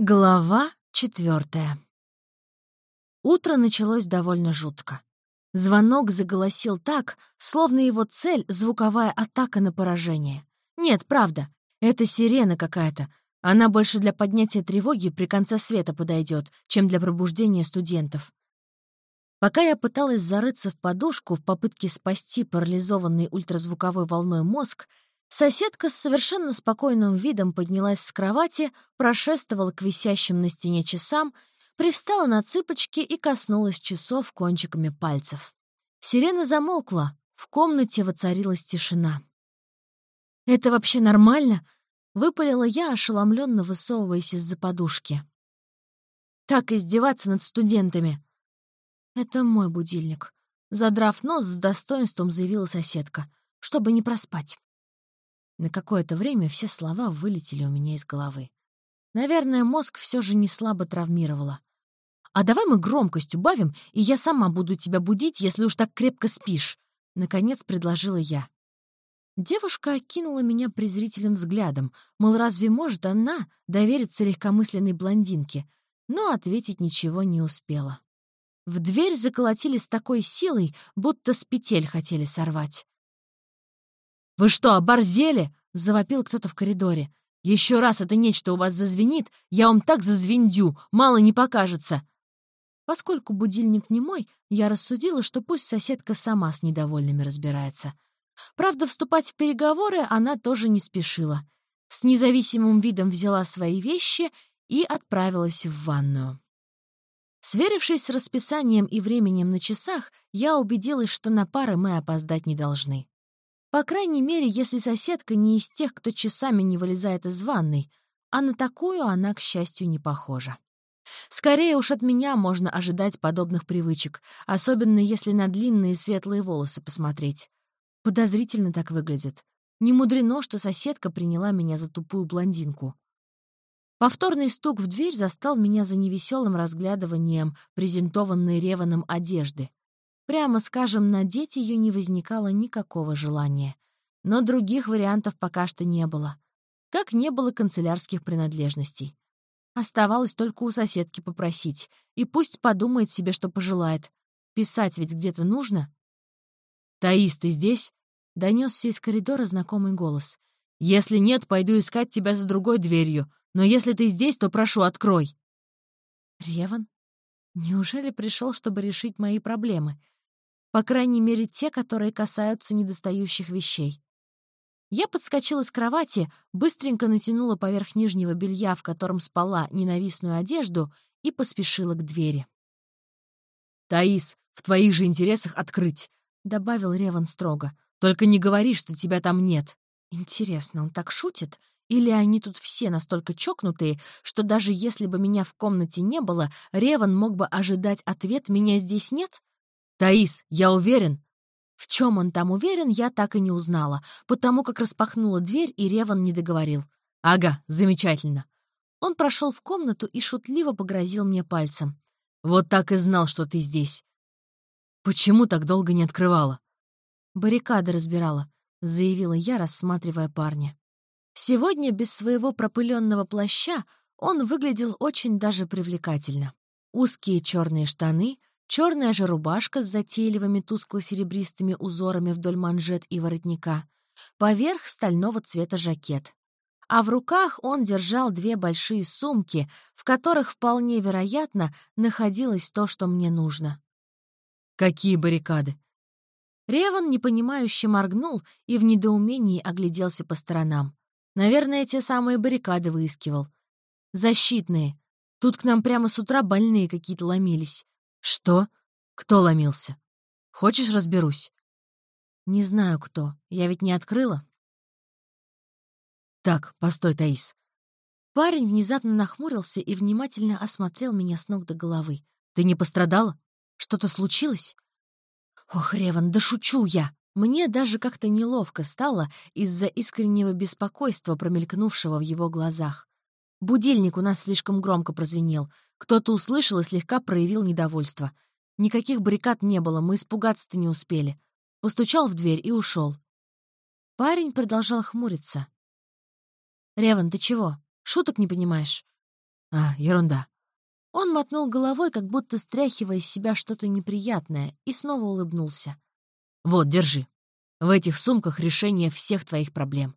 Глава четвертая. Утро началось довольно жутко. Звонок заголосил так, словно его цель — звуковая атака на поражение. Нет, правда, это сирена какая-то. Она больше для поднятия тревоги при конце света подойдет, чем для пробуждения студентов. Пока я пыталась зарыться в подушку в попытке спасти парализованный ультразвуковой волной мозг, Соседка с совершенно спокойным видом поднялась с кровати, прошествовала к висящим на стене часам, привстала на цыпочки и коснулась часов кончиками пальцев. Сирена замолкла, в комнате воцарилась тишина. «Это вообще нормально?» — выпалила я, ошеломленно высовываясь из-за подушки. «Так издеваться над студентами!» «Это мой будильник», — задрав нос, с достоинством заявила соседка, чтобы не проспать. На какое-то время все слова вылетели у меня из головы. Наверное, мозг все же не слабо травмировало. «А давай мы громкость убавим, и я сама буду тебя будить, если уж так крепко спишь», — наконец предложила я. Девушка окинула меня презрительным взглядом, мол, разве может она довериться легкомысленной блондинке, но ответить ничего не успела. В дверь заколотили с такой силой, будто с петель хотели сорвать. «Вы что, оборзели?» — завопил кто-то в коридоре. «Еще раз это нечто у вас зазвенит, я вам так зазвендю, мало не покажется!» Поскольку будильник не мой, я рассудила, что пусть соседка сама с недовольными разбирается. Правда, вступать в переговоры она тоже не спешила. С независимым видом взяла свои вещи и отправилась в ванную. Сверившись с расписанием и временем на часах, я убедилась, что на пары мы опоздать не должны. По крайней мере, если соседка не из тех, кто часами не вылезает из ванной, а на такую она, к счастью, не похожа. Скорее уж от меня можно ожидать подобных привычек, особенно если на длинные светлые волосы посмотреть. Подозрительно так выглядит. Не мудрено, что соседка приняла меня за тупую блондинку. Повторный стук в дверь застал меня за невеселым разглядыванием презентованной Реваном одежды. Прямо скажем, надеть ее не возникало никакого желания. Но других вариантов пока что не было. Как не было канцелярских принадлежностей. Оставалось только у соседки попросить. И пусть подумает себе, что пожелает. Писать ведь где-то нужно. «Таис, ты здесь?» — донесся из коридора знакомый голос. «Если нет, пойду искать тебя за другой дверью. Но если ты здесь, то прошу, открой». «Реван? Неужели пришел, чтобы решить мои проблемы?» По крайней мере, те, которые касаются недостающих вещей. Я подскочила с кровати, быстренько натянула поверх нижнего белья, в котором спала, ненавистную одежду, и поспешила к двери. «Таис, в твоих же интересах открыть», — добавил Реван строго. «Только не говори, что тебя там нет». Интересно, он так шутит? Или они тут все настолько чокнутые, что даже если бы меня в комнате не было, Реван мог бы ожидать ответ «меня здесь нет»? «Таис, я уверен!» В чем он там уверен, я так и не узнала, потому как распахнула дверь, и Реван не договорил. «Ага, замечательно!» Он прошел в комнату и шутливо погрозил мне пальцем. «Вот так и знал, что ты здесь!» «Почему так долго не открывала?» «Баррикады разбирала», — заявила я, рассматривая парня. Сегодня без своего пропыленного плаща он выглядел очень даже привлекательно. Узкие черные штаны, черная же рубашка с затейливыми тускло-серебристыми узорами вдоль манжет и воротника, поверх стального цвета жакет. А в руках он держал две большие сумки, в которых, вполне вероятно, находилось то, что мне нужно. «Какие баррикады?» Реван непонимающе моргнул и в недоумении огляделся по сторонам. Наверное, те самые баррикады выискивал. «Защитные. Тут к нам прямо с утра больные какие-то ломились. «Что? Кто ломился? Хочешь, разберусь?» «Не знаю, кто. Я ведь не открыла». «Так, постой, Таис». Парень внезапно нахмурился и внимательно осмотрел меня с ног до головы. «Ты не пострадала? Что-то случилось?» «Ох, Реван, да шучу я!» Мне даже как-то неловко стало из-за искреннего беспокойства, промелькнувшего в его глазах. Будильник у нас слишком громко прозвенел. Кто-то услышал и слегка проявил недовольство. Никаких баррикад не было, мы испугаться-то не успели. Постучал в дверь и ушел. Парень продолжал хмуриться. «Реван, ты чего? Шуток не понимаешь?» А, ерунда. Он мотнул головой, как будто стряхивая из себя что-то неприятное, и снова улыбнулся. «Вот, держи. В этих сумках решение всех твоих проблем».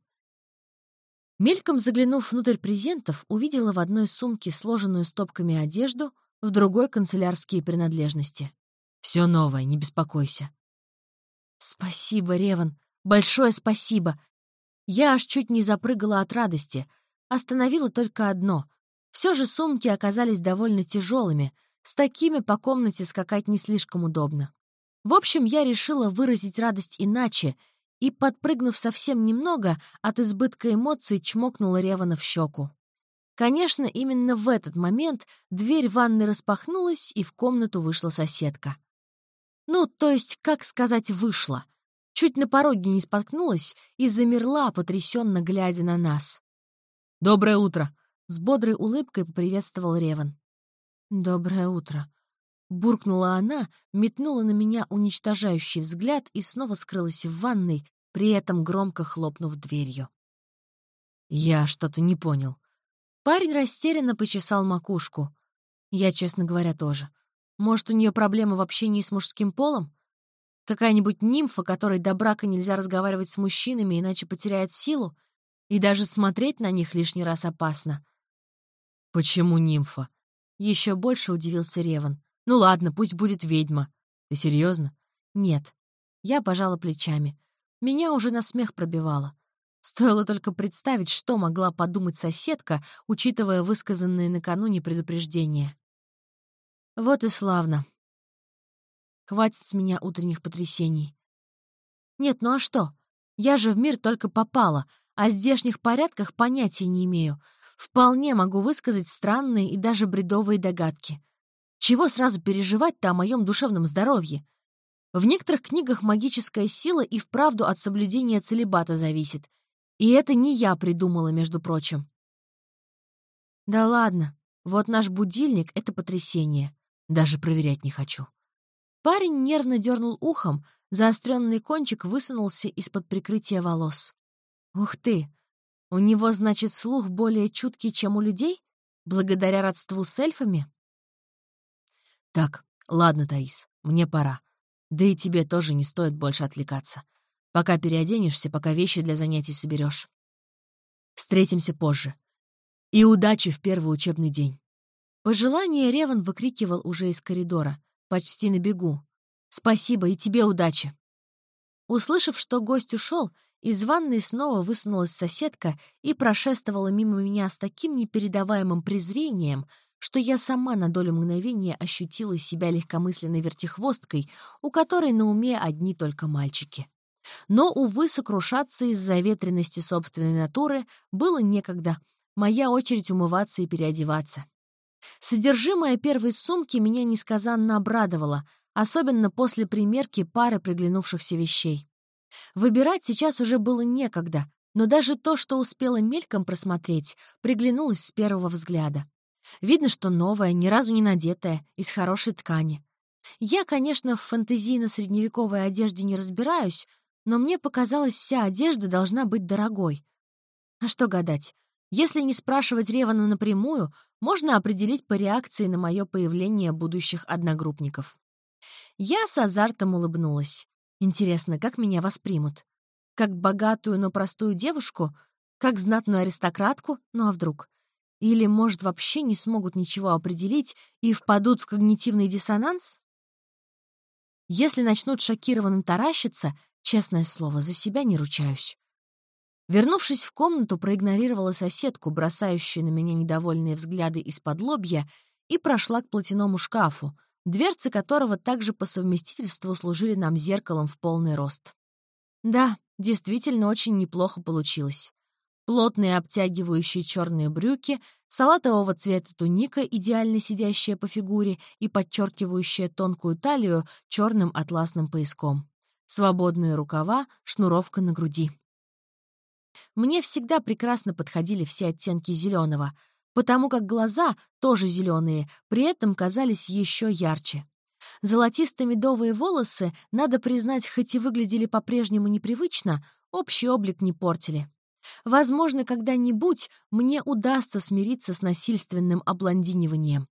Мельком заглянув внутрь презентов, увидела в одной сумке сложенную стопками одежду, в другой — канцелярские принадлежности. Все новое, не беспокойся». «Спасибо, Реван, большое спасибо!» Я аж чуть не запрыгала от радости. Остановила только одно. Все же сумки оказались довольно тяжелыми, с такими по комнате скакать не слишком удобно. В общем, я решила выразить радость иначе и, подпрыгнув совсем немного, от избытка эмоций чмокнула Ревана в щеку. Конечно, именно в этот момент дверь ванны распахнулась, и в комнату вышла соседка. Ну, то есть, как сказать, вышла. Чуть на пороге не споткнулась и замерла, потрясенно глядя на нас. «Доброе утро!» — с бодрой улыбкой поприветствовал Реван. «Доброе утро!» — буркнула она, метнула на меня уничтожающий взгляд и снова скрылась в ванной, при этом громко хлопнув дверью. Я что-то не понял. Парень растерянно почесал макушку. Я, честно говоря, тоже. Может, у нее проблемы в общении с мужским полом? Какая-нибудь нимфа, которой до брака нельзя разговаривать с мужчинами, иначе потеряет силу? И даже смотреть на них лишний раз опасно. «Почему нимфа?» Еще больше удивился Реван. «Ну ладно, пусть будет ведьма. Ты серьезно? «Нет». Я пожала плечами. Меня уже на смех пробивало. Стоило только представить, что могла подумать соседка, учитывая высказанные накануне предупреждения. Вот и славно. Хватит с меня утренних потрясений. Нет, ну а что? Я же в мир только попала, а о здешних порядках понятия не имею. Вполне могу высказать странные и даже бредовые догадки. Чего сразу переживать-то о моем душевном здоровье? В некоторых книгах магическая сила и вправду от соблюдения целебата зависит. И это не я придумала, между прочим. Да ладно, вот наш будильник — это потрясение. Даже проверять не хочу. Парень нервно дернул ухом, заостренный кончик высунулся из-под прикрытия волос. Ух ты! У него, значит, слух более чуткий, чем у людей? Благодаря родству с эльфами? Так, ладно, Таис, мне пора. Да и тебе тоже не стоит больше отвлекаться. Пока переоденешься, пока вещи для занятий соберешь. Встретимся позже. И удачи в первый учебный день. Пожелание Реван выкрикивал уже из коридора, почти на бегу. «Спасибо, и тебе удачи!» Услышав, что гость ушел, из ванной снова высунулась соседка и прошествовала мимо меня с таким непередаваемым презрением, что я сама на долю мгновения ощутила себя легкомысленной вертихвосткой, у которой на уме одни только мальчики. Но, увы, сокрушаться из-за ветренности собственной натуры было некогда. Моя очередь умываться и переодеваться. Содержимое первой сумки меня несказанно обрадовало, особенно после примерки пары приглянувшихся вещей. Выбирать сейчас уже было некогда, но даже то, что успела мельком просмотреть, приглянулось с первого взгляда. Видно, что новое, ни разу не надетое, из хорошей ткани. Я, конечно, в фэнтезийно-средневековой одежде не разбираюсь, но мне показалось, вся одежда должна быть дорогой. А что гадать? Если не спрашивать Ревана напрямую, можно определить по реакции на мое появление будущих одногруппников. Я с азартом улыбнулась. Интересно, как меня воспримут? Как богатую, но простую девушку? Как знатную аристократку? Ну а вдруг? Или, может, вообще не смогут ничего определить и впадут в когнитивный диссонанс? Если начнут шокированно таращиться, честное слово, за себя не ручаюсь. Вернувшись в комнату, проигнорировала соседку, бросающую на меня недовольные взгляды из-под лобья, и прошла к платяному шкафу, дверцы которого также по совместительству служили нам зеркалом в полный рост. Да, действительно очень неплохо получилось. Плотные обтягивающие черные брюки, салатового цвета туника, идеально сидящая по фигуре и подчеркивающая тонкую талию черным атласным пояском. Свободные рукава, шнуровка на груди. Мне всегда прекрасно подходили все оттенки зеленого, потому как глаза, тоже зеленые, при этом казались еще ярче. Золотисто-медовые волосы, надо признать, хоть и выглядели по-прежнему непривычно, общий облик не портили. Возможно, когда-нибудь мне удастся смириться с насильственным облондиниванием.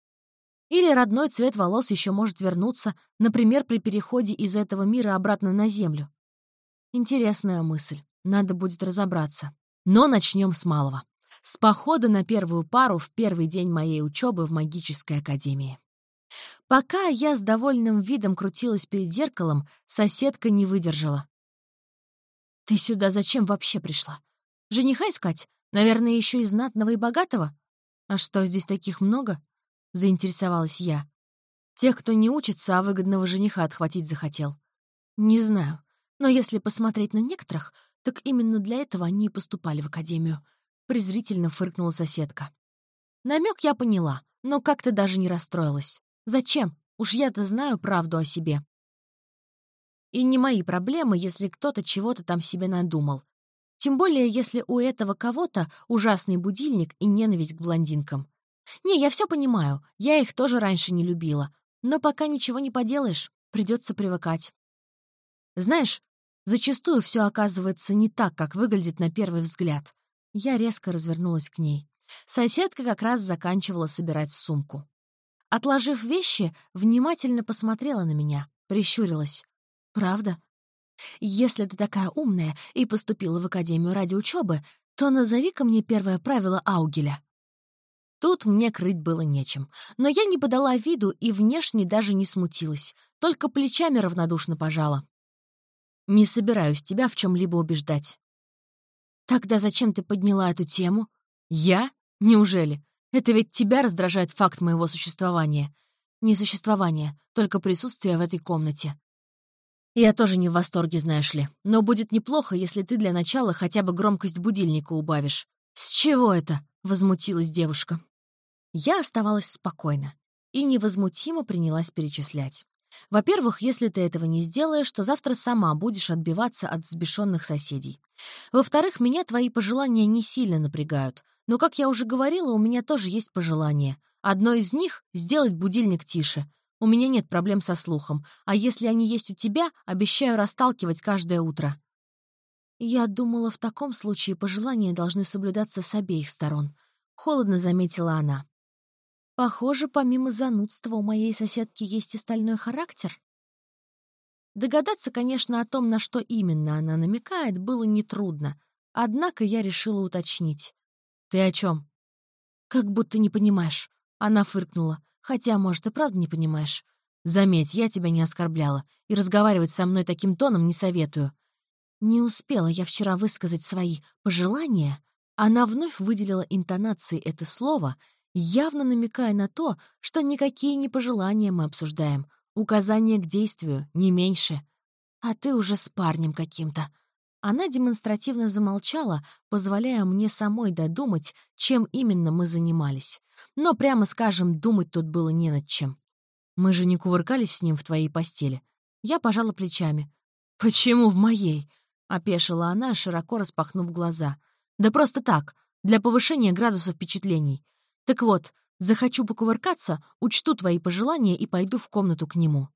Или родной цвет волос еще может вернуться, например, при переходе из этого мира обратно на Землю. Интересная мысль. Надо будет разобраться. Но начнем с малого. С похода на первую пару в первый день моей учебы в магической академии. Пока я с довольным видом крутилась перед зеркалом, соседка не выдержала. «Ты сюда зачем вообще пришла? Жениха искать? Наверное, еще и знатного и богатого? А что, здесь таких много?» — заинтересовалась я. «Тех, кто не учится, а выгодного жениха отхватить захотел. Не знаю, но если посмотреть на некоторых, так именно для этого они и поступали в академию», — презрительно фыркнула соседка. Намек я поняла, но как-то даже не расстроилась. Зачем? Уж я-то знаю правду о себе. И не мои проблемы, если кто-то чего-то там себе надумал. Тем более, если у этого кого-то ужасный будильник и ненависть к блондинкам. Не, я все понимаю, я их тоже раньше не любила. Но пока ничего не поделаешь, придется привыкать. Знаешь, зачастую все оказывается не так, как выглядит на первый взгляд. Я резко развернулась к ней. Соседка как раз заканчивала собирать сумку. Отложив вещи, внимательно посмотрела на меня, прищурилась. «Правда? Если ты такая умная и поступила в академию ради учебы, то назови-ка мне первое правило Аугеля». Тут мне крыть было нечем, но я не подала виду и внешне даже не смутилась, только плечами равнодушно пожала. «Не собираюсь тебя в чем либо убеждать». «Тогда зачем ты подняла эту тему?» «Я? Неужели? Это ведь тебя раздражает факт моего существования. Не существование, только присутствие в этой комнате. Я тоже не в восторге, знаешь ли. Но будет неплохо, если ты для начала хотя бы громкость будильника убавишь. «С чего это?» — возмутилась девушка. Я оставалась спокойна и невозмутимо принялась перечислять. Во-первых, если ты этого не сделаешь, то завтра сама будешь отбиваться от взбешенных соседей. Во-вторых, меня твои пожелания не сильно напрягают. Но, как я уже говорила, у меня тоже есть пожелание. Одно из них — сделать будильник тише. У меня нет проблем со слухом, а если они есть у тебя, обещаю расталкивать каждое утро. Я думала, в таком случае пожелания должны соблюдаться с обеих сторон. Холодно заметила она. Похоже, помимо занудства у моей соседки есть и стальной характер. Догадаться, конечно, о том, на что именно она намекает, было нетрудно, однако я решила уточнить. «Ты о чем? «Как будто не понимаешь», — она фыркнула. «Хотя, может, и правда не понимаешь. Заметь, я тебя не оскорбляла, и разговаривать со мной таким тоном не советую». Не успела я вчера высказать свои пожелания, она вновь выделила интонацией это слово, явно намекая на то, что никакие не пожелания мы обсуждаем, указания к действию, не меньше. А ты уже с парнем каким-то. Она демонстративно замолчала, позволяя мне самой додумать, чем именно мы занимались. Но, прямо скажем, думать тут было не над чем. Мы же не кувыркались с ним в твоей постели. Я пожала плечами. «Почему в моей?» — опешила она, широко распахнув глаза. «Да просто так, для повышения градуса впечатлений. Так вот, захочу покувыркаться, учту твои пожелания и пойду в комнату к нему».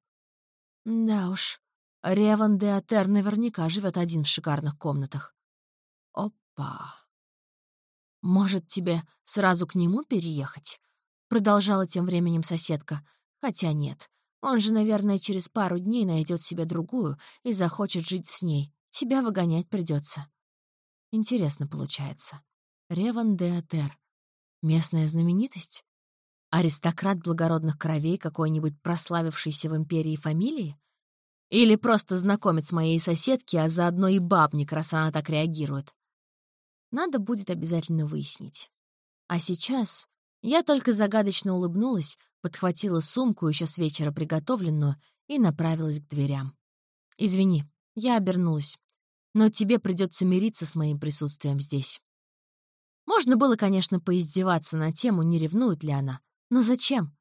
«Да уж, Реван де Атер наверняка живет один в шикарных комнатах. Опа. Может, тебе сразу к нему переехать? Продолжала тем временем соседка. Хотя нет. Он же, наверное, через пару дней найдет себе другую и захочет жить с ней. Тебя выгонять придется. Интересно получается. Реван де Атер. Местная знаменитость? Аристократ благородных кровей какой-нибудь прославившийся в империи фамилии? Или просто знакомец моей соседки, а заодно и бабник, раз она так реагирует. Надо будет обязательно выяснить. А сейчас я только загадочно улыбнулась, подхватила сумку, еще с вечера приготовленную, и направилась к дверям. «Извини, я обернулась. Но тебе придется мириться с моим присутствием здесь». Можно было, конечно, поиздеваться на тему, не ревнует ли она. Но зачем?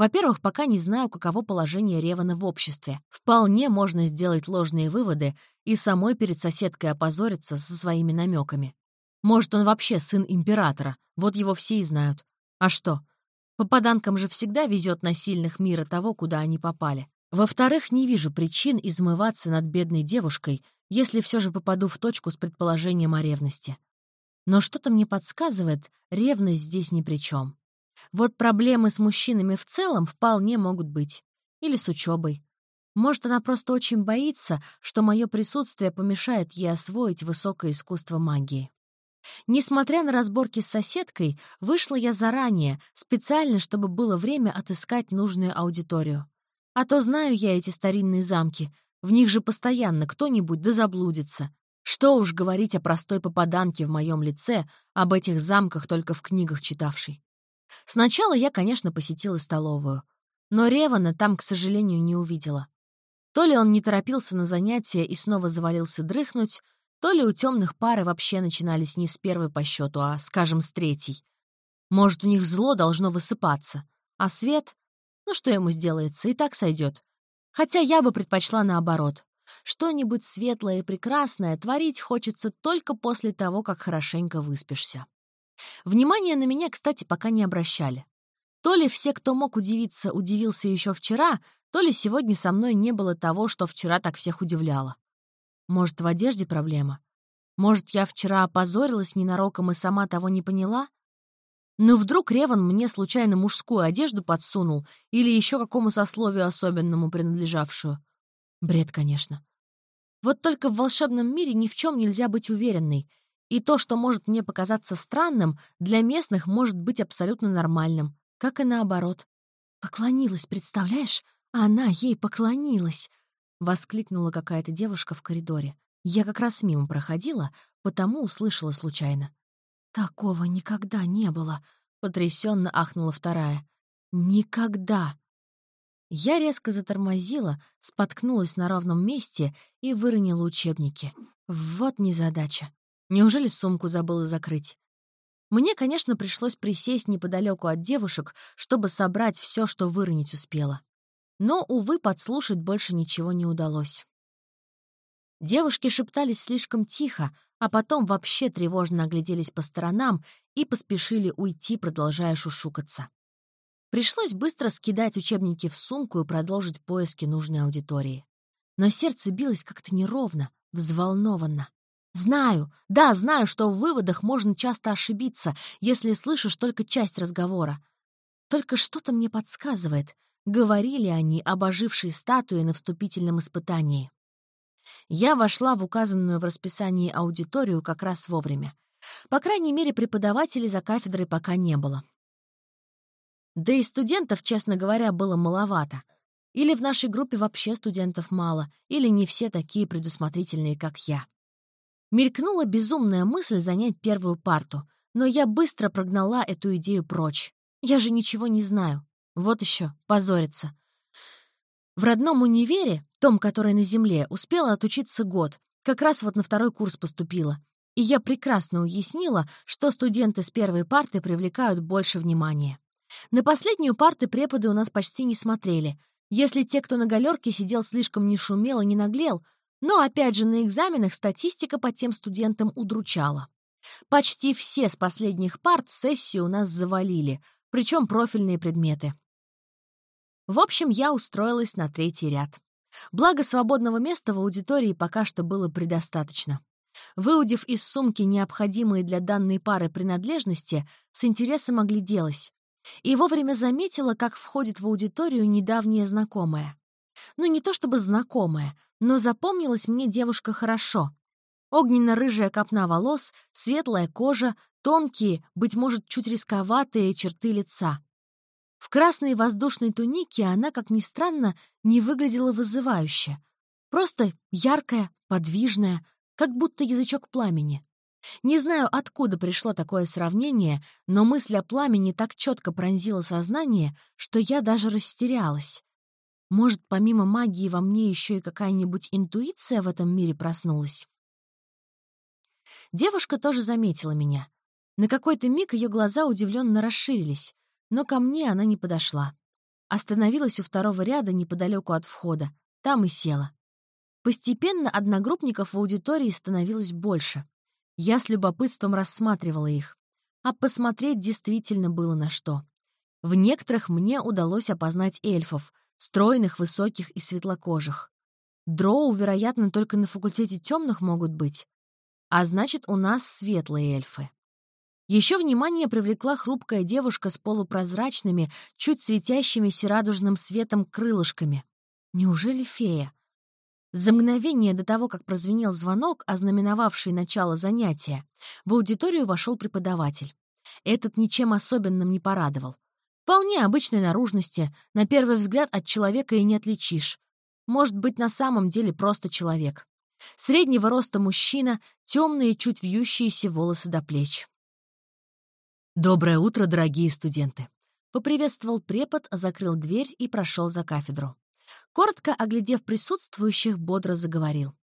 Во-первых, пока не знаю, каково положение Ревана в обществе. Вполне можно сделать ложные выводы и самой перед соседкой опозориться со своими намеками. Может, он вообще сын императора, вот его все и знают. А что? Попаданкам же всегда везет на сильных мира того, куда они попали. Во-вторых, не вижу причин измываться над бедной девушкой, если все же попаду в точку с предположением о ревности. Но что-то мне подсказывает, ревность здесь ни при чем. Вот проблемы с мужчинами в целом вполне могут быть. Или с учебой. Может, она просто очень боится, что мое присутствие помешает ей освоить высокое искусство магии. Несмотря на разборки с соседкой, вышла я заранее, специально, чтобы было время отыскать нужную аудиторию. А то знаю я эти старинные замки, в них же постоянно кто-нибудь да заблудится. Что уж говорить о простой попаданке в моем лице, об этих замках только в книгах читавшей. Сначала я, конечно, посетила столовую. Но Ревана там, к сожалению, не увидела. То ли он не торопился на занятия и снова завалился дрыхнуть, то ли у темных пары вообще начинались не с первой по счету, а, скажем, с третьей. Может, у них зло должно высыпаться, а свет? Ну что ему сделается, и так сойдет. Хотя я бы предпочла наоборот. Что-нибудь светлое и прекрасное творить хочется только после того, как хорошенько выспишься. Внимания на меня, кстати, пока не обращали. То ли все, кто мог удивиться, удивился еще вчера, то ли сегодня со мной не было того, что вчера так всех удивляло. Может, в одежде проблема? Может, я вчера опозорилась ненароком и сама того не поняла? Но вдруг Реван мне случайно мужскую одежду подсунул или еще какому сословию особенному принадлежавшую. Бред, конечно. Вот только в волшебном мире ни в чем нельзя быть уверенной, и то, что может мне показаться странным, для местных может быть абсолютно нормальным, как и наоборот. Поклонилась, представляешь? Она ей поклонилась. — воскликнула какая-то девушка в коридоре. Я как раз мимо проходила, потому услышала случайно. «Такого никогда не было», — потрясенно ахнула вторая. «Никогда!» Я резко затормозила, споткнулась на ровном месте и выронила учебники. Вот незадача. Неужели сумку забыла закрыть? Мне, конечно, пришлось присесть неподалеку от девушек, чтобы собрать все, что выронить успела. Но, увы, подслушать больше ничего не удалось. Девушки шептались слишком тихо, а потом вообще тревожно огляделись по сторонам и поспешили уйти, продолжая шушукаться. Пришлось быстро скидать учебники в сумку и продолжить поиски нужной аудитории. Но сердце билось как-то неровно, взволнованно. Знаю, да, знаю, что в выводах можно часто ошибиться, если слышишь только часть разговора. Только что-то мне подсказывает — Говорили они об ожившей статуе на вступительном испытании. Я вошла в указанную в расписании аудиторию как раз вовремя. По крайней мере, преподавателей за кафедрой пока не было. Да и студентов, честно говоря, было маловато. Или в нашей группе вообще студентов мало, или не все такие предусмотрительные, как я. Мелькнула безумная мысль занять первую парту, но я быстро прогнала эту идею прочь. Я же ничего не знаю. Вот еще, позориться. В родном универе, том, который на земле, успела отучиться год, как раз вот на второй курс поступила. И я прекрасно уяснила, что студенты с первой парты привлекают больше внимания. На последнюю парты преподы у нас почти не смотрели. Если те, кто на галерке сидел, слишком не шумел и не наглел, но, опять же, на экзаменах статистика по тем студентам удручала. Почти все с последних парт сессию у нас завалили, причем профильные предметы. В общем, я устроилась на третий ряд. Благо, свободного места в аудитории пока что было предостаточно. Выудив из сумки необходимые для данной пары принадлежности, с интересом огляделась. И вовремя заметила, как входит в аудиторию недавняя знакомая. Ну, не то чтобы знакомая, но запомнилась мне девушка хорошо. Огненно-рыжая копна волос, светлая кожа, тонкие, быть может, чуть рисковатые черты лица. В красной воздушной тунике она, как ни странно, не выглядела вызывающе. Просто яркая, подвижная, как будто язычок пламени. Не знаю, откуда пришло такое сравнение, но мысль о пламени так четко пронзила сознание, что я даже растерялась. Может, помимо магии во мне еще и какая-нибудь интуиция в этом мире проснулась? Девушка тоже заметила меня. На какой-то миг ее глаза удивленно расширились но ко мне она не подошла. Остановилась у второго ряда неподалеку от входа. Там и села. Постепенно одногруппников в аудитории становилось больше. Я с любопытством рассматривала их. А посмотреть действительно было на что. В некоторых мне удалось опознать эльфов, стройных, высоких и светлокожих. Дроу, вероятно, только на факультете темных могут быть. А значит, у нас светлые эльфы. Еще внимание привлекла хрупкая девушка с полупрозрачными, чуть светящимися радужным светом крылышками. Неужели фея? За мгновение до того, как прозвенел звонок, ознаменовавший начало занятия, в аудиторию вошел преподаватель. Этот ничем особенным не порадовал. Вполне обычной наружности, на первый взгляд от человека и не отличишь. Может быть, на самом деле просто человек. Среднего роста мужчина, темные, чуть вьющиеся волосы до плеч. «Доброе утро, дорогие студенты!» Поприветствовал препод, закрыл дверь и прошел за кафедру. Коротко оглядев присутствующих, бодро заговорил.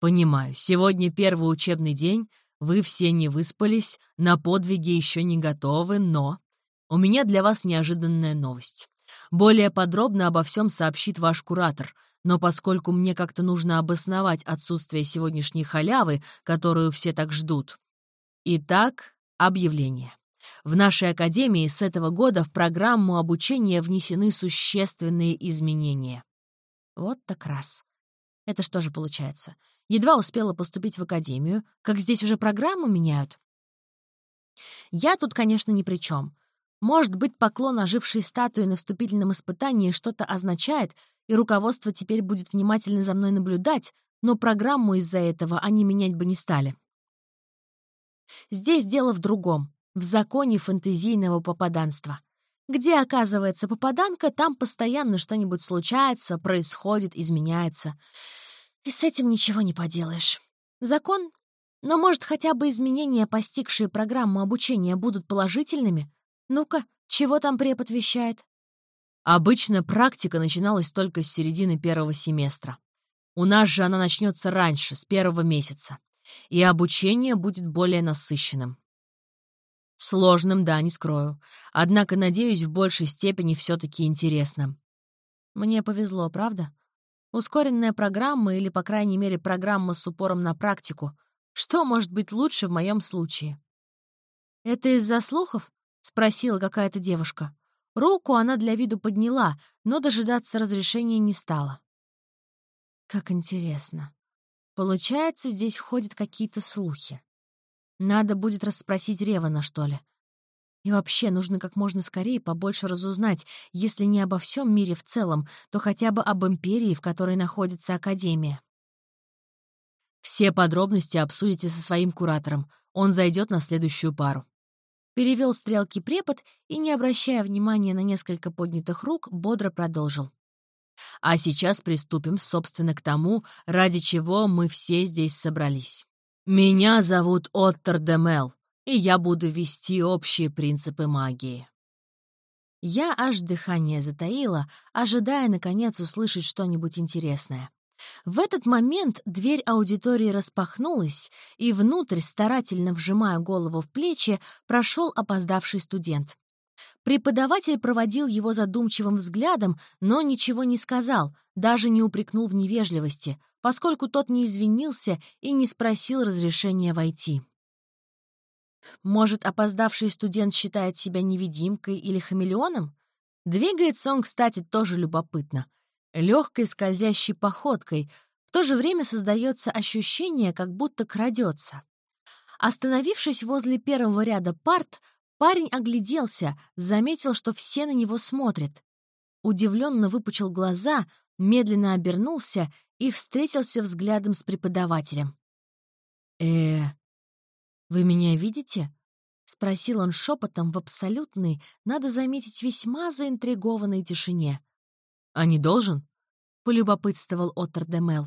«Понимаю, сегодня первый учебный день, вы все не выспались, на подвиги еще не готовы, но... У меня для вас неожиданная новость. Более подробно обо всем сообщит ваш куратор, но поскольку мне как-то нужно обосновать отсутствие сегодняшней халявы, которую все так ждут. Итак, объявление. В нашей академии с этого года в программу обучения внесены существенные изменения. Вот так раз. Это что же получается? Едва успела поступить в академию, как здесь уже программу меняют? Я тут, конечно, ни при чем. Может быть, поклон ожившей статуи на вступительном испытании что-то означает, и руководство теперь будет внимательно за мной наблюдать, но программу из-за этого они менять бы не стали. Здесь дело в другом в законе фэнтезийного попаданства. Где оказывается попаданка, там постоянно что-нибудь случается, происходит, изменяется. И с этим ничего не поделаешь. Закон? Но, может, хотя бы изменения, постигшие программу обучения, будут положительными? Ну-ка, чего там препод вещает? Обычно практика начиналась только с середины первого семестра. У нас же она начнется раньше, с первого месяца. И обучение будет более насыщенным. Сложным, да, не скрою. Однако, надеюсь, в большей степени все таки интересным. Мне повезло, правда? Ускоренная программа или, по крайней мере, программа с упором на практику. Что может быть лучше в моем случае? «Это из-за слухов?» — спросила какая-то девушка. Руку она для виду подняла, но дожидаться разрешения не стала. Как интересно. Получается, здесь ходят какие-то слухи. Надо будет расспросить Ревана, что ли. И вообще нужно как можно скорее побольше разузнать, если не обо всем мире в целом, то хотя бы об империи, в которой находится Академия. Все подробности обсудите со своим куратором. Он зайдет на следующую пару. Перевел стрелки препод и, не обращая внимания на несколько поднятых рук, бодро продолжил. А сейчас приступим, собственно, к тому, ради чего мы все здесь собрались. «Меня зовут Оттер Демел, и я буду вести общие принципы магии». Я аж дыхание затаила, ожидая, наконец, услышать что-нибудь интересное. В этот момент дверь аудитории распахнулась, и внутрь, старательно вжимая голову в плечи, прошел опоздавший студент. Преподаватель проводил его задумчивым взглядом, но ничего не сказал, даже не упрекнул в невежливости, поскольку тот не извинился и не спросил разрешения войти. Может, опоздавший студент считает себя невидимкой или хамелеоном? Двигается он, кстати, тоже любопытно. Легкой скользящей походкой, в то же время создается ощущение, как будто крадется. Остановившись возле первого ряда парт, парень огляделся, заметил, что все на него смотрят. Удивленно выпучил глаза, медленно обернулся и встретился взглядом с преподавателем. э вы меня видите?» — спросил он шепотом в абсолютной, надо заметить, весьма заинтригованной тишине. «А не должен?» — полюбопытствовал Оттер де Мел.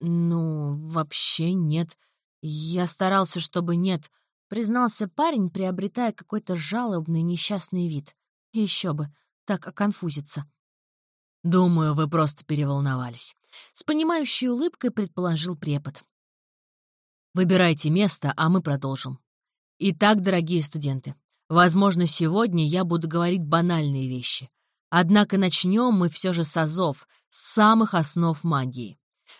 «Ну, вообще нет. Я старался, чтобы нет», — признался парень, приобретая какой-то жалобный несчастный вид. Еще бы, так оконфузиться. «Думаю, вы просто переволновались», — с понимающей улыбкой предположил препод. «Выбирайте место, а мы продолжим. Итак, дорогие студенты, возможно, сегодня я буду говорить банальные вещи. Однако начнем мы все же с азов, с самых основ магии.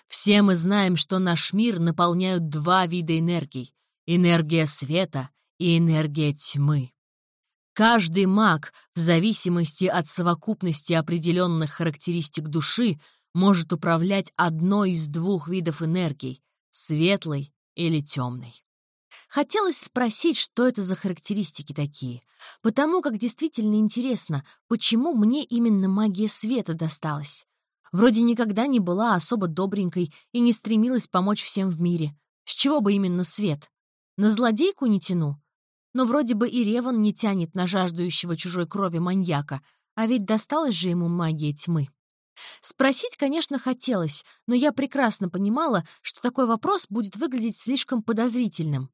Все мы знаем, что наш мир наполняют два вида энергий — энергия света и энергия тьмы. Каждый маг, в зависимости от совокупности определенных характеристик души, может управлять одной из двух видов энергий — светлой или темный. Хотелось спросить, что это за характеристики такие, потому как действительно интересно, почему мне именно магия света досталась. Вроде никогда не была особо добренькой и не стремилась помочь всем в мире. С чего бы именно свет? На злодейку не тяну. Но вроде бы и Реван не тянет на жаждущего чужой крови маньяка, а ведь досталась же ему магия тьмы. Спросить, конечно, хотелось, но я прекрасно понимала, что такой вопрос будет выглядеть слишком подозрительным.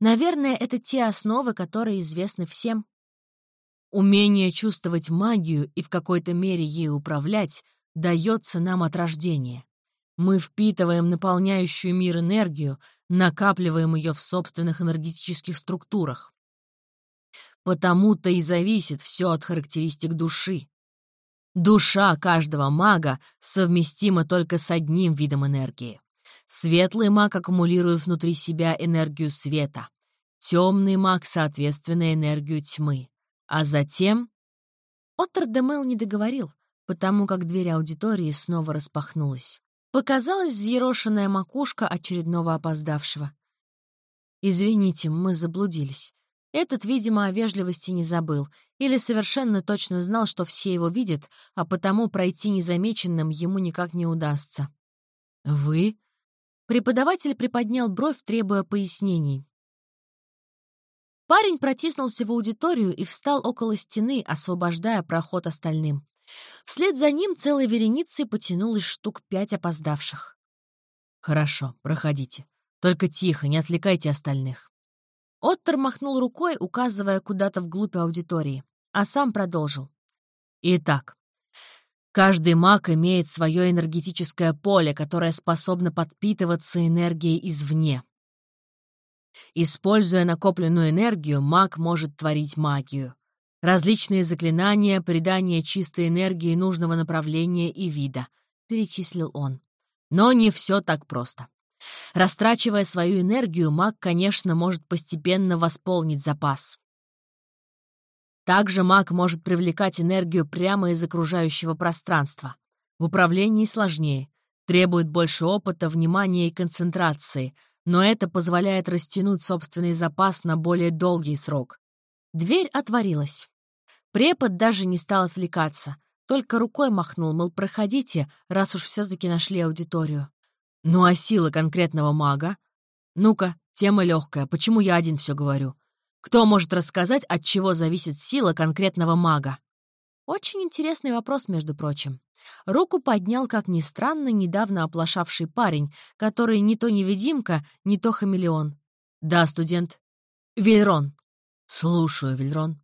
Наверное, это те основы, которые известны всем. Умение чувствовать магию и в какой-то мере ей управлять дается нам от рождения. Мы впитываем наполняющую мир энергию, накапливаем ее в собственных энергетических структурах. Потому-то и зависит все от характеристик души. Душа каждого мага совместима только с одним видом энергии. Светлый маг аккумулирует внутри себя энергию света, темный маг, соответственно, энергию тьмы. А затем... Оттер Демел не договорил, потому как дверь аудитории снова распахнулась. Показалась взъерошенная макушка очередного опоздавшего. «Извините, мы заблудились. Этот, видимо, о вежливости не забыл или совершенно точно знал, что все его видят, а потому пройти незамеченным ему никак не удастся». «Вы?» Преподаватель приподнял бровь, требуя пояснений. Парень протиснулся в аудиторию и встал около стены, освобождая проход остальным. Вслед за ним целой вереницей потянулось штук пять опоздавших. «Хорошо, проходите. Только тихо, не отвлекайте остальных». Оттер махнул рукой, указывая куда-то вглубь аудитории, а сам продолжил. «Итак, каждый маг имеет свое энергетическое поле, которое способно подпитываться энергией извне. Используя накопленную энергию, маг может творить магию. Различные заклинания, придание чистой энергии нужного направления и вида, — перечислил он. Но не все так просто. Растрачивая свою энергию, маг, конечно, может постепенно восполнить запас. Также маг может привлекать энергию прямо из окружающего пространства. В управлении сложнее, требует больше опыта, внимания и концентрации, но это позволяет растянуть собственный запас на более долгий срок. Дверь отворилась. Препод даже не стал отвлекаться, только рукой махнул, мол, проходите, раз уж все-таки нашли аудиторию. Ну а сила конкретного мага? Ну-ка, тема легкая, почему я один все говорю? Кто может рассказать, от чего зависит сила конкретного мага? Очень интересный вопрос, между прочим. Руку поднял, как ни странно, недавно оплошавший парень, который не то невидимка, не то хамелеон. «Да, студент». «Вильрон». «Слушаю, Вильрон».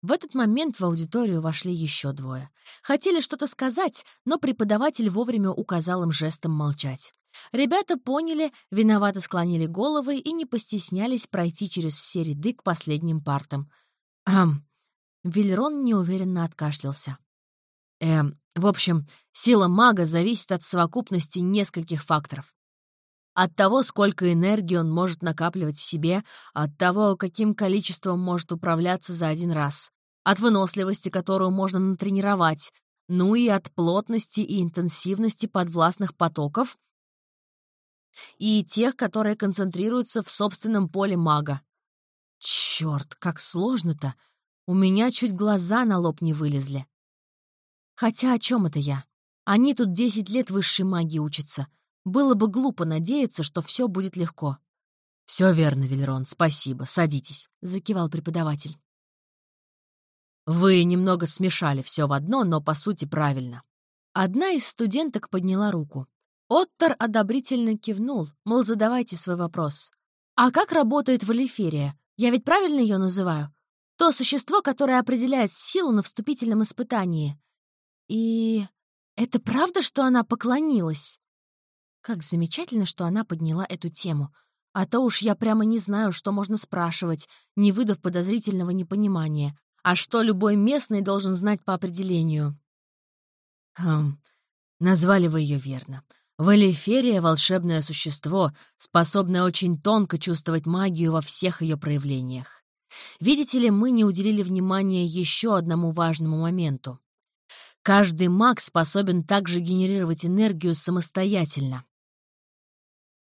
В этот момент в аудиторию вошли еще двое. Хотели что-то сказать, но преподаватель вовремя указал им жестом молчать. Ребята поняли, виновато склонили головы и не постеснялись пройти через все ряды к последним партам. «Ам...» Вильрон неуверенно откашлялся. «Эм, в общем, сила мага зависит от совокупности нескольких факторов. От того, сколько энергии он может накапливать в себе, от того, каким количеством может управляться за один раз, от выносливости, которую можно натренировать, ну и от плотности и интенсивности подвластных потоков и тех, которые концентрируются в собственном поле мага. Черт, как сложно-то! У меня чуть глаза на лоб не вылезли. Хотя о чем это я? Они тут десять лет высшей магии учатся — было бы глупо надеяться, что все будет легко. Все верно, Вильрон, спасибо, садитесь», — закивал преподаватель. «Вы немного смешали все в одно, но по сути правильно». Одна из студенток подняла руку. Оттер одобрительно кивнул, мол, задавайте свой вопрос. «А как работает Валиферия? Я ведь правильно ее называю? То существо, которое определяет силу на вступительном испытании. И это правда, что она поклонилась?» Как замечательно, что она подняла эту тему. А то уж я прямо не знаю, что можно спрашивать, не выдав подозрительного непонимания. А что любой местный должен знать по определению? Хм, назвали вы ее верно. Валиферия — волшебное существо, способное очень тонко чувствовать магию во всех ее проявлениях. Видите ли, мы не уделили внимания еще одному важному моменту. Каждый маг способен также генерировать энергию самостоятельно.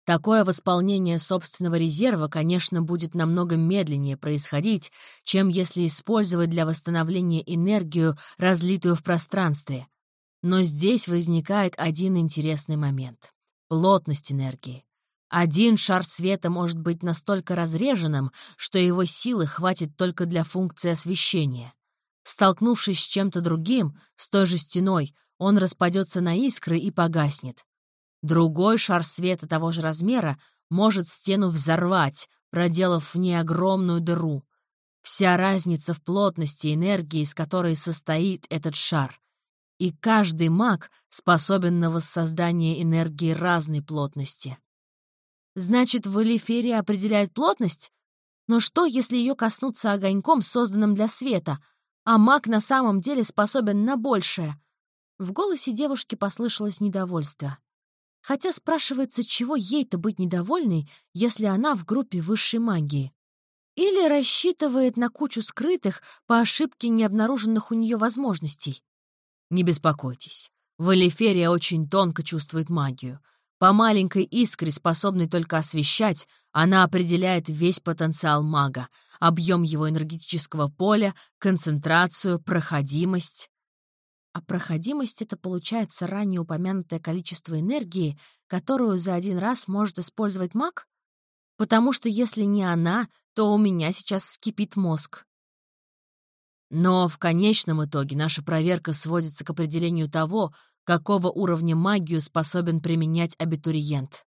Такое восполнение собственного резерва, конечно, будет намного медленнее происходить, чем если использовать для восстановления энергию, разлитую в пространстве. Но здесь возникает один интересный момент — плотность энергии. Один шар света может быть настолько разреженным, что его силы хватит только для функции освещения. Столкнувшись с чем-то другим, с той же стеной, он распадется на искры и погаснет. Другой шар света того же размера может стену взорвать, проделав в ней огромную дыру. Вся разница в плотности энергии, из которой состоит этот шар. И каждый маг способен на воссоздание энергии разной плотности. Значит, в Элиферии определяет плотность? Но что, если ее коснуться огоньком, созданным для света, а маг на самом деле способен на большее? В голосе девушки послышалось недовольство. Хотя спрашивается, чего ей-то быть недовольной, если она в группе высшей магии? Или рассчитывает на кучу скрытых, по ошибке не обнаруженных у нее возможностей? Не беспокойтесь. Валиферия очень тонко чувствует магию. По маленькой искре, способной только освещать, она определяет весь потенциал мага, объем его энергетического поля, концентрацию, проходимость. А проходимость — это, получается, ранее упомянутое количество энергии, которую за один раз может использовать маг? Потому что если не она, то у меня сейчас скипит мозг. Но в конечном итоге наша проверка сводится к определению того, какого уровня магию способен применять абитуриент.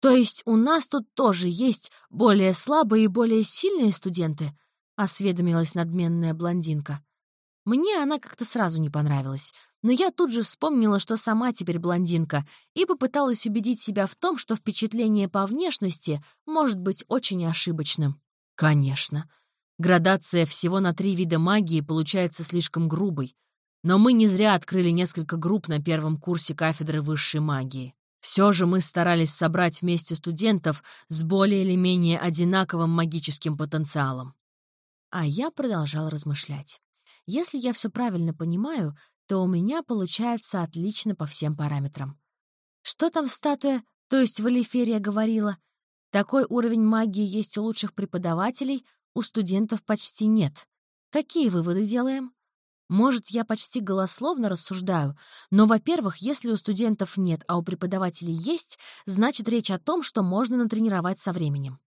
То есть у нас тут тоже есть более слабые и более сильные студенты? — осведомилась надменная блондинка. Мне она как-то сразу не понравилась, но я тут же вспомнила, что сама теперь блондинка, и попыталась убедить себя в том, что впечатление по внешности может быть очень ошибочным. Конечно. Градация всего на три вида магии получается слишком грубой. Но мы не зря открыли несколько групп на первом курсе кафедры высшей магии. Все же мы старались собрать вместе студентов с более или менее одинаковым магическим потенциалом. А я продолжал размышлять. Если я все правильно понимаю, то у меня получается отлично по всем параметрам. Что там статуя, то есть Валиферия говорила? Такой уровень магии есть у лучших преподавателей, у студентов почти нет. Какие выводы делаем? Может, я почти голословно рассуждаю, но, во-первых, если у студентов нет, а у преподавателей есть, значит речь о том, что можно натренировать со временем.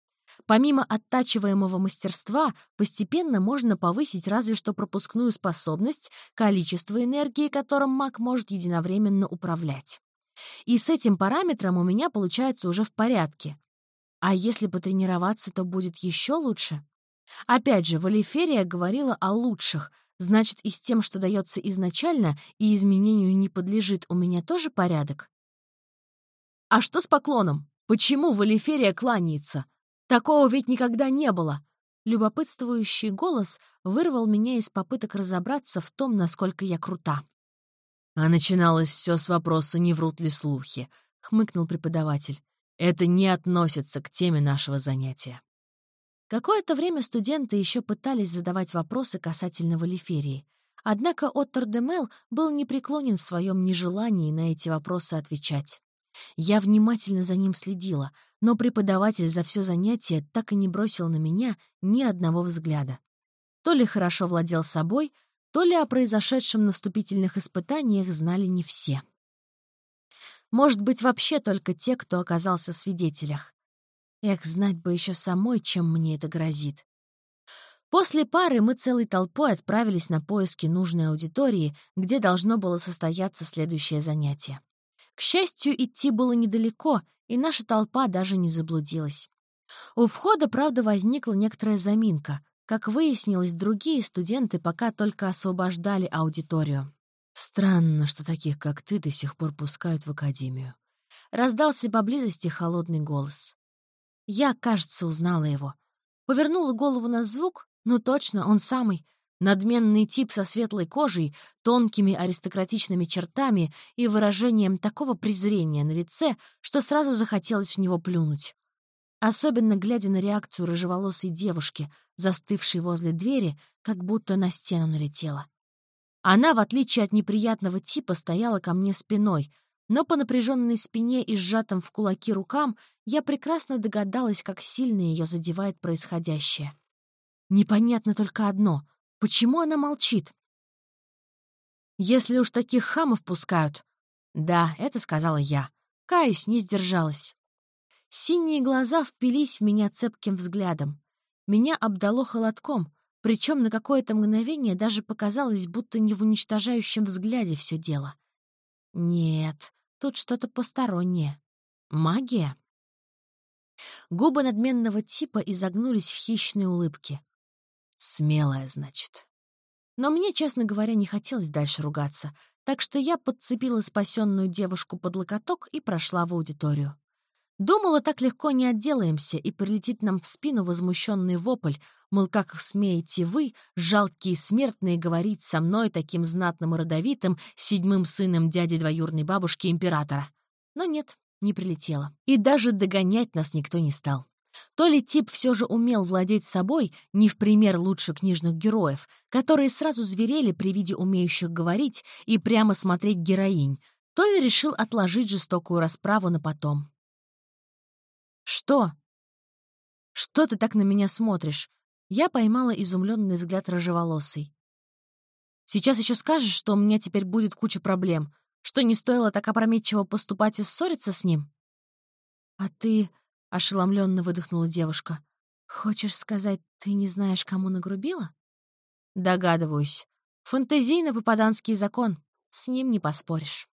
Помимо оттачиваемого мастерства, постепенно можно повысить разве что пропускную способность, количество энергии, которым маг может единовременно управлять. И с этим параметром у меня получается уже в порядке. А если потренироваться, то будет еще лучше. Опять же, Валиферия говорила о лучших, значит, и с тем, что дается изначально и изменению не подлежит, у меня тоже порядок? А что с поклоном? Почему Валиферия кланяется? Такого ведь никогда не было. Любопытствующий голос вырвал меня из попыток разобраться в том, насколько я крута. А начиналось все с вопроса, не врут ли слухи, — хмыкнул преподаватель. Это не относится к теме нашего занятия. Какое-то время студенты еще пытались задавать вопросы касательно Валиферии. Однако Оттер де Мел был непреклонен в своем нежелании на эти вопросы отвечать. Я внимательно за ним следила, но преподаватель за все занятие так и не бросил на меня ни одного взгляда. То ли хорошо владел собой, то ли о произошедшем на вступительных испытаниях знали не все. Может быть, вообще только те, кто оказался в свидетелях. Эх, знать бы еще самой, чем мне это грозит. После пары мы целой толпой отправились на поиски нужной аудитории, где должно было состояться следующее занятие. К счастью, идти было недалеко, и наша толпа даже не заблудилась. У входа, правда, возникла некоторая заминка. Как выяснилось, другие студенты пока только освобождали аудиторию. «Странно, что таких, как ты, до сих пор пускают в академию». Раздался поблизости холодный голос. Я, кажется, узнала его. Повернула голову на звук, ну точно, он самый. Надменный тип со светлой кожей, тонкими аристократичными чертами и выражением такого презрения на лице, что сразу захотелось в него плюнуть. Особенно глядя на реакцию рыжеволосой девушки, застывшей возле двери, как будто на стену налетела. Она, в отличие от неприятного типа, стояла ко мне спиной, Но по напряженной спине и сжатым в кулаки рукам я прекрасно догадалась, как сильно ее задевает происходящее. Непонятно только одно — почему она молчит? Если уж таких хамов пускают... Да, это сказала я. Каюсь, не сдержалась. Синие глаза впились в меня цепким взглядом. Меня обдало холодком, причем на какое-то мгновение даже показалось, будто не в уничтожающем взгляде все дело. Нет, тут что-то постороннее. Магия? Губы надменного типа изогнулись в хищной улыбке. Смелая, значит. Но мне, честно говоря, не хотелось дальше ругаться, так что я подцепила спасенную девушку под локоток и прошла в аудиторию. Думала, так легко не отделаемся, и прилетит нам в спину возмущенный вопль, мол, как смеете вы, жалкие смертные, говорить со мной, таким знатным и родовитым, седьмым сыном дяди двоюрной бабушки императора. Но нет, не прилетело. И даже догонять нас никто не стал. То ли тип все же умел владеть собой, не в пример лучше книжных героев, которые сразу зверели при виде умеющих говорить и прямо смотреть героинь, то ли решил отложить жестокую расправу на потом. «Что? Что ты так на меня смотришь?» Я поймала изумленный взгляд рыжеволосый. «Сейчас еще скажешь, что у меня теперь будет куча проблем, что не стоило так опрометчиво поступать и ссориться с ним?» «А ты...» — ошеломленно выдохнула девушка. «Хочешь сказать, ты не знаешь, кому нагрубила?» «Догадываюсь. Фантазийно-попаданский закон. С ним не поспоришь».